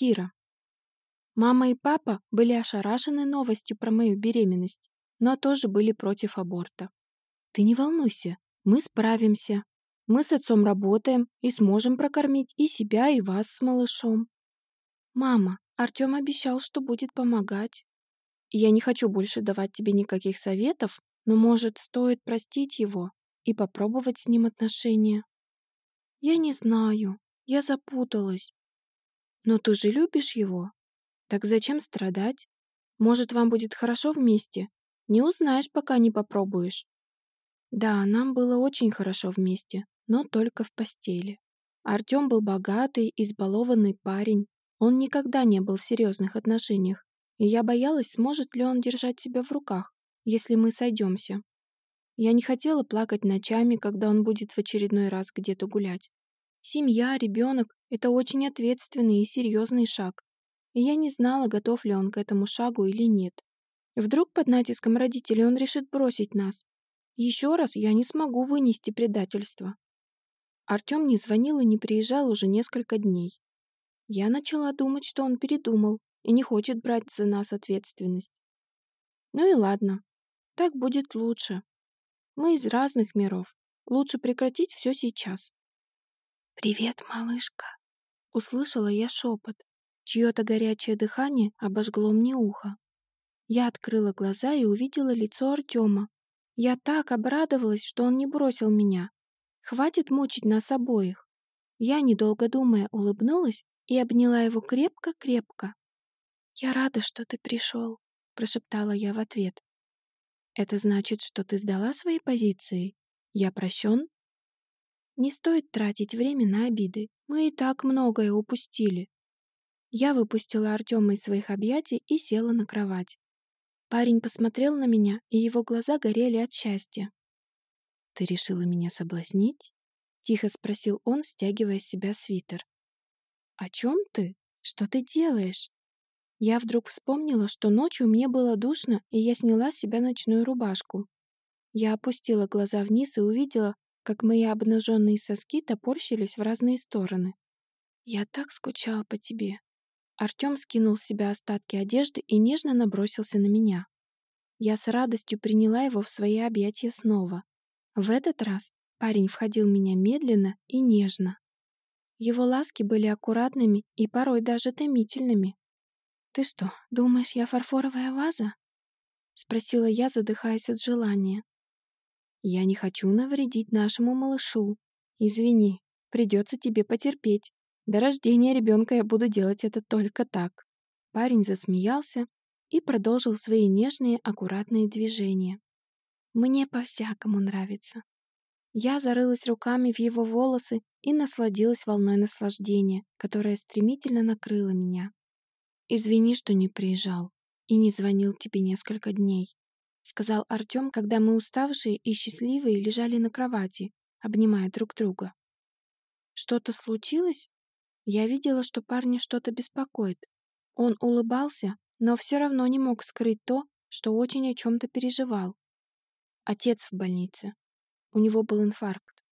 Кира. Мама и папа были ошарашены новостью про мою беременность, но тоже были против аборта. Ты не волнуйся, мы справимся. Мы с отцом работаем и сможем прокормить и себя, и вас с малышом. Мама, Артем обещал, что будет помогать. Я не хочу больше давать тебе никаких советов, но, может, стоит простить его и попробовать с ним отношения. Я не знаю, я запуталась. Но ты же любишь его. Так зачем страдать? Может, вам будет хорошо вместе? Не узнаешь, пока не попробуешь. Да, нам было очень хорошо вместе, но только в постели. Артём был богатый, избалованный парень. Он никогда не был в серьезных отношениях, и я боялась, сможет ли он держать себя в руках, если мы сойдемся. Я не хотела плакать ночами, когда он будет в очередной раз где-то гулять. Семья, ребенок – это очень ответственный и серьезный шаг. И я не знала, готов ли он к этому шагу или нет. Вдруг под натиском родителей он решит бросить нас, еще раз я не смогу вынести предательство. Артем не звонил и не приезжал уже несколько дней. Я начала думать, что он передумал и не хочет брать за нас ответственность. Ну и ладно, так будет лучше. Мы из разных миров. Лучше прекратить все сейчас. «Привет, малышка!» Услышала я шепот. Чье-то горячее дыхание обожгло мне ухо. Я открыла глаза и увидела лицо Артема, я так обрадовалась, что он не бросил меня. Хватит мучить нас обоих. Я, недолго думая, улыбнулась и обняла его крепко-крепко. «Я рада, что ты пришел», — прошептала я в ответ. «Это значит, что ты сдала свои позиции? Я прощен?» «Не стоит тратить время на обиды. Мы и так многое упустили». Я выпустила Артема из своих объятий и села на кровать. Парень посмотрел на меня, и его глаза горели от счастья. «Ты решила меня соблазнить?» — тихо спросил он, стягивая с себя свитер. «О чем ты? Что ты делаешь?» Я вдруг вспомнила, что ночью мне было душно, и я сняла с себя ночную рубашку. Я опустила глаза вниз и увидела, как мои обнаженные соски топорщились в разные стороны. «Я так скучала по тебе», Артём скинул с себя остатки одежды и нежно набросился на меня. Я с радостью приняла его в свои объятия снова. В этот раз парень входил меня медленно и нежно. Его ласки были аккуратными и порой даже томительными. «Ты что, думаешь, я фарфоровая ваза?» — спросила я, задыхаясь от желания. «Я не хочу навредить нашему малышу. Извини, придется тебе потерпеть. До рождения ребенка я буду делать это только так. Парень засмеялся и продолжил свои нежные, аккуратные движения. Мне по-всякому нравится. Я зарылась руками в его волосы и насладилась волной наслаждения, которая стремительно накрыла меня. «Извини, что не приезжал и не звонил тебе несколько дней», сказал Артем, когда мы уставшие и счастливые лежали на кровати, обнимая друг друга. «Что-то случилось?» Я видела, что парня что-то беспокоит. Он улыбался, но все равно не мог скрыть то, что очень о чем-то переживал. Отец в больнице. У него был инфаркт.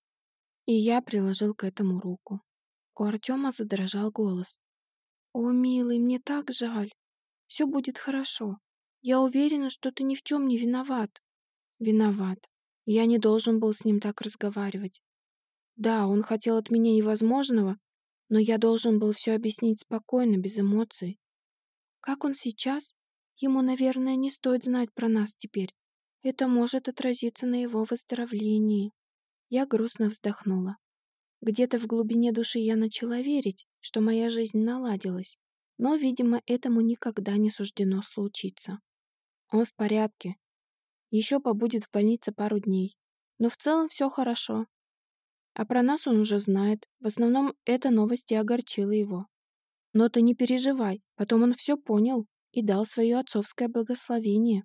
И я приложил к этому руку. У Артема задрожал голос. «О, милый, мне так жаль. Все будет хорошо. Я уверена, что ты ни в чем не виноват». «Виноват. Я не должен был с ним так разговаривать. Да, он хотел от меня невозможного, но я должен был все объяснить спокойно, без эмоций. Как он сейчас? Ему, наверное, не стоит знать про нас теперь. Это может отразиться на его выздоровлении. Я грустно вздохнула. Где-то в глубине души я начала верить, что моя жизнь наладилась, но, видимо, этому никогда не суждено случиться. Он в порядке. Еще побудет в больнице пару дней. Но в целом все хорошо. А про нас он уже знает. В основном эта новость и огорчила его. Но ты не переживай, потом он все понял и дал свое отцовское благословение.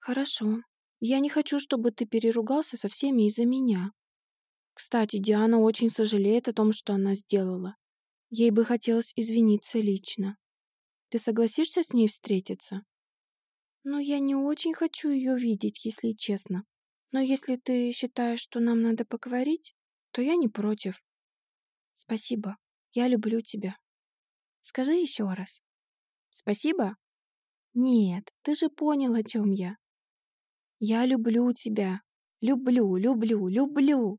Хорошо. Я не хочу, чтобы ты переругался со всеми из-за меня. Кстати, Диана очень сожалеет о том, что она сделала. Ей бы хотелось извиниться лично. Ты согласишься с ней встретиться? Ну, я не очень хочу ее видеть, если честно. Но если ты считаешь, что нам надо поговорить, то я не против. Спасибо. Я люблю тебя. Скажи еще раз. Спасибо? Нет, ты же понял, о чем я. Я люблю тебя. Люблю, люблю, люблю.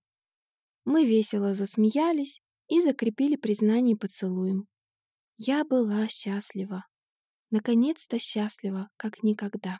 Мы весело засмеялись и закрепили признание поцелуем. Я была счастлива. Наконец-то счастлива, как никогда.